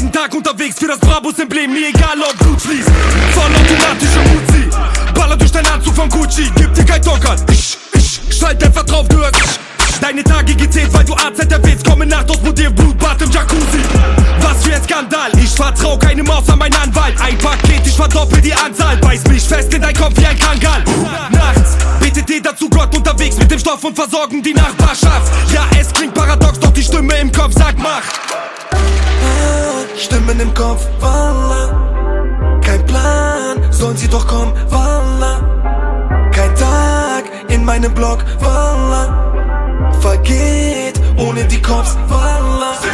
Tag unterwegs für das Brabus-Emblem, mir egal ob Blut fließt. Vollautomatische Uzi, baller durch deinen Anzug von Gucci, gib dir kein Dockern. Schalt einfach drauf, du hörst. Deine Tage gezählt, weil du AZ erwähnst, komme Nacht aus Modell, Blutbad im Jacuzzi. Was für ein Skandal, ich vertrau keinem außer mein Anwalt. Ein Paket, ich verdoppel die Anzahl, beiß mich fest in dein Kopf wie ein Kangal. Nachts betet jeder zu Gott unterwegs mit dem Stoff und versorgen die Nachbarschaft. Ja, es klingt paradox, doch die Stimme im Kopf sagt Mach. Stimmen im Kopf, Wallah. Kein Plan, sollen sie doch kommen, Wallah. Kein Tag in meinem Blog, Wallah. Vergeht ohne die Cops, Wallah.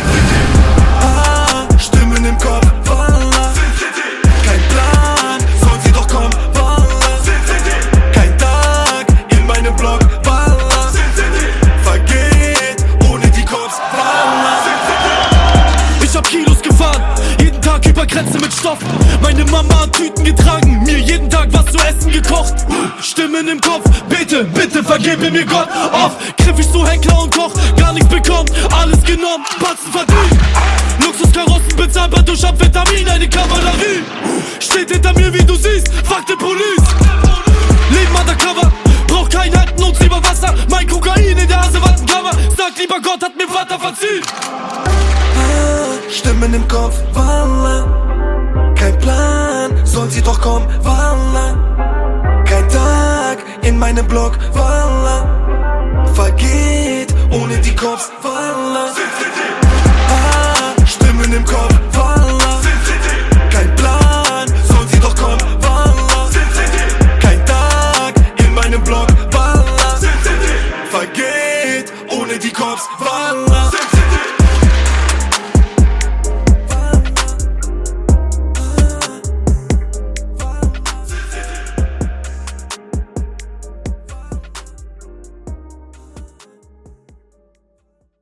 Tag über Grenze mit Stoff. Meine Mama hat Tüten getragen, mir jeden Tag was zu essen gekocht. Stimmen im Kopf, bitte, bitte vergebe mir Gott. Oft griff ich zu Heckler und Koch, gar nichts bekommen, alles genommen, Batzen verdient. Luxuskarossen bezahlbar durch Amphetamin, eine Kavallerie. Steht hinter mir, wie du siehst, fuck the police. Stimmen im Kopf, Wallah. Kein Plan, soll sie doch kommen, Wallah. Kein Tag in meinem Blog, Wallah. Vergeht ohne die Cops, Wallah.